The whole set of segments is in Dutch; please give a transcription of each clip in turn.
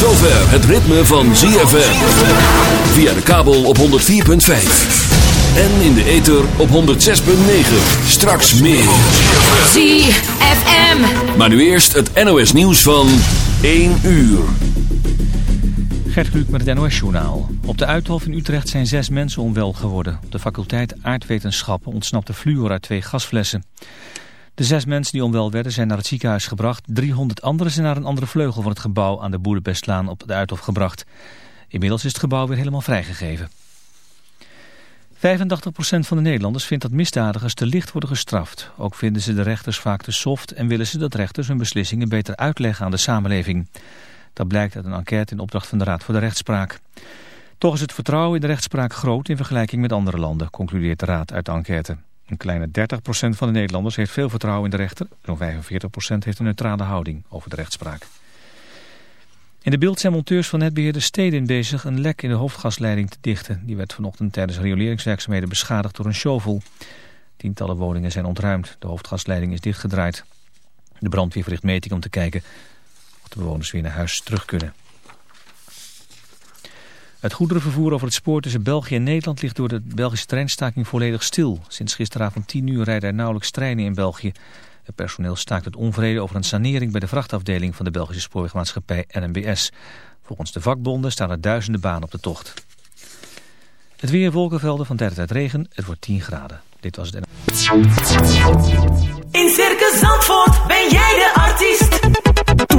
zover het ritme van ZFM. Via de kabel op 104.5. En in de ether op 106.9. Straks meer. ZFM. Maar nu eerst het NOS nieuws van 1 uur. Gert Kluk met het NOS-journaal. Op de Uithof in Utrecht zijn zes mensen onwel geworden. Op de faculteit aardwetenschappen ontsnapte fluor uit twee gasflessen. De zes mensen die onwel werden zijn naar het ziekenhuis gebracht. 300 anderen zijn naar een andere vleugel van het gebouw aan de Boerenbestlaan op de Uithof gebracht. Inmiddels is het gebouw weer helemaal vrijgegeven. 85% van de Nederlanders vindt dat misdadigers te licht worden gestraft. Ook vinden ze de rechters vaak te soft en willen ze dat rechters hun beslissingen beter uitleggen aan de samenleving. Dat blijkt uit een enquête in opdracht van de Raad voor de Rechtspraak. Toch is het vertrouwen in de rechtspraak groot in vergelijking met andere landen, concludeert de Raad uit de enquête. Een kleine 30% van de Nederlanders heeft veel vertrouwen in de rechter. Zo'n 45% heeft een neutrale houding over de rechtspraak. In de beeld zijn monteurs van netbeheerder Stedin bezig een lek in de hoofdgasleiding te dichten. Die werd vanochtend tijdens rioleringswerkzaamheden beschadigd door een shovel. Tientallen woningen zijn ontruimd. De hoofdgasleiding is dichtgedraaid. De brandweer verricht meting om te kijken of de bewoners weer naar huis terug kunnen. Het goederenvervoer over het spoor tussen België en Nederland ligt door de Belgische treinstaking volledig stil. Sinds gisteravond 10 uur rijden er nauwelijks treinen in België. Het personeel staakt het onvrede over een sanering bij de vrachtafdeling van de Belgische spoorwegmaatschappij NMBS. Volgens de vakbonden staan er duizenden banen op de tocht. Het weer wolkenvelden van tijd regen. Het wordt 10 graden. Dit was het. In Circus Zandvoort ben jij de artiest.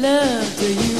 Love to you.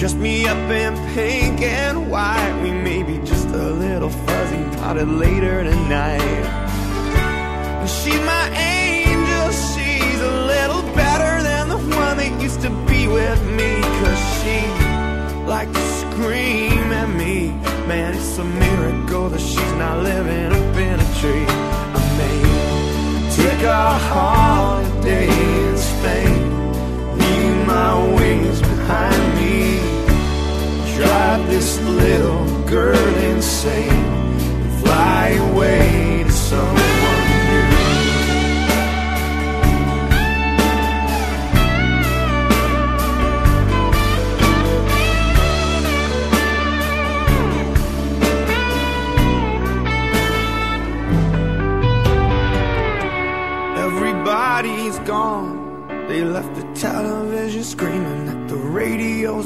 dress me up in pink and white, we may be just a little fuzzy potted later tonight. And she's my angel, she's a little better than the one that used to be with me. Cause she liked to scream at me. Man, it's a miracle that she's not living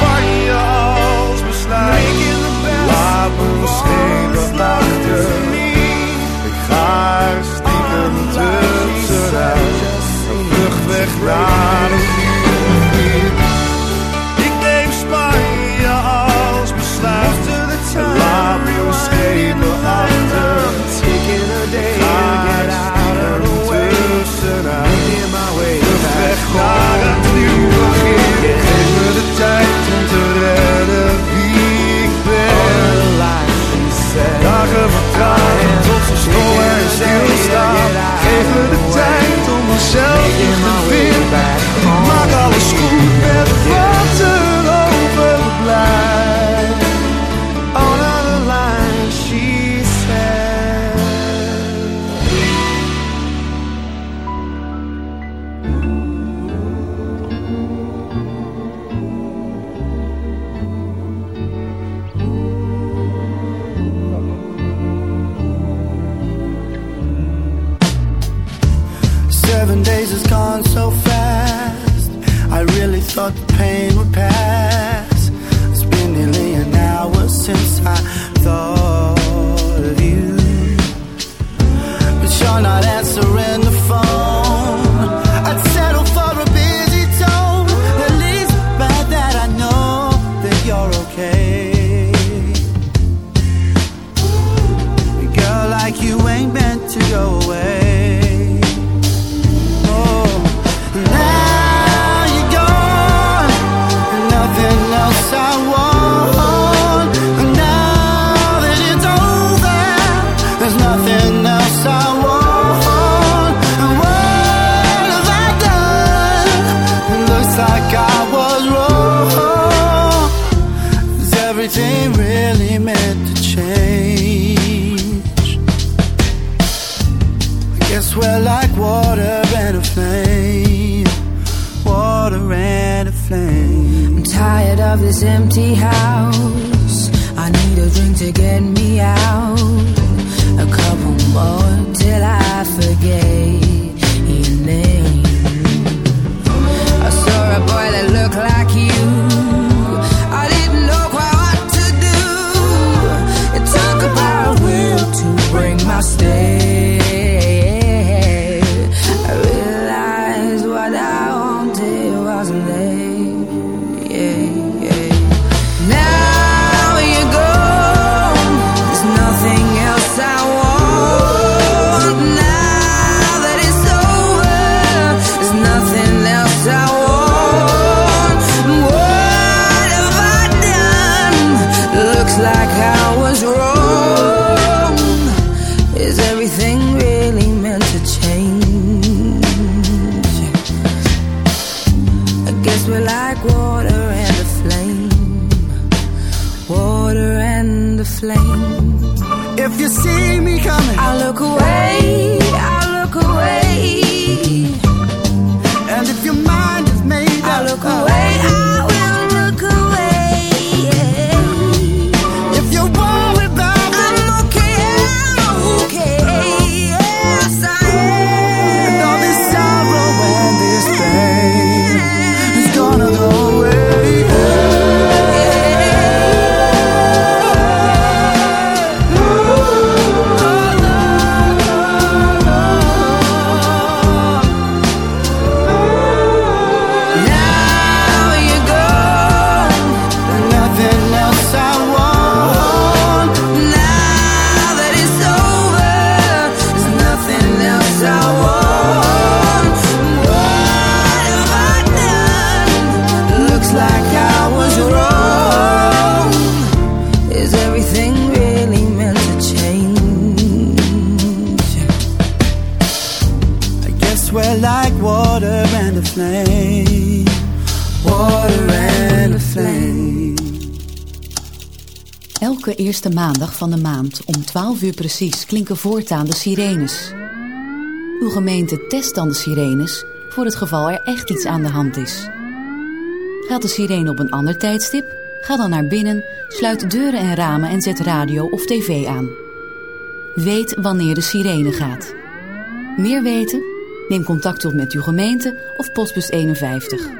Spanje als besluit. Laat me er niet. Ik ga er tussen de Een vluchtweg naar a flame. Elke eerste maandag van de maand om 12 uur precies klinken voortaan de sirenes. Uw gemeente test dan de sirenes voor het geval er echt iets aan de hand is. Gaat de sirene op een ander tijdstip? Ga dan naar binnen, sluit deuren en ramen en zet radio of tv aan. Weet wanneer de sirene gaat. Meer weten? Neem contact op met uw gemeente of postbus 51.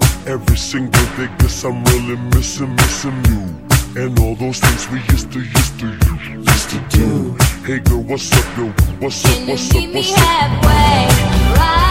Every single day, that's I'm really missing, missing you And all those things we used to, used to, used to do Hey girl, what's up, yo? What's up, what's up, what's up? Meet me halfway, right?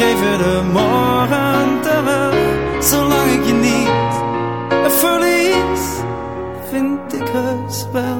Je de morgen terug. Zolang ik je niet verlies, vind ik heus wel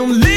Your lipstick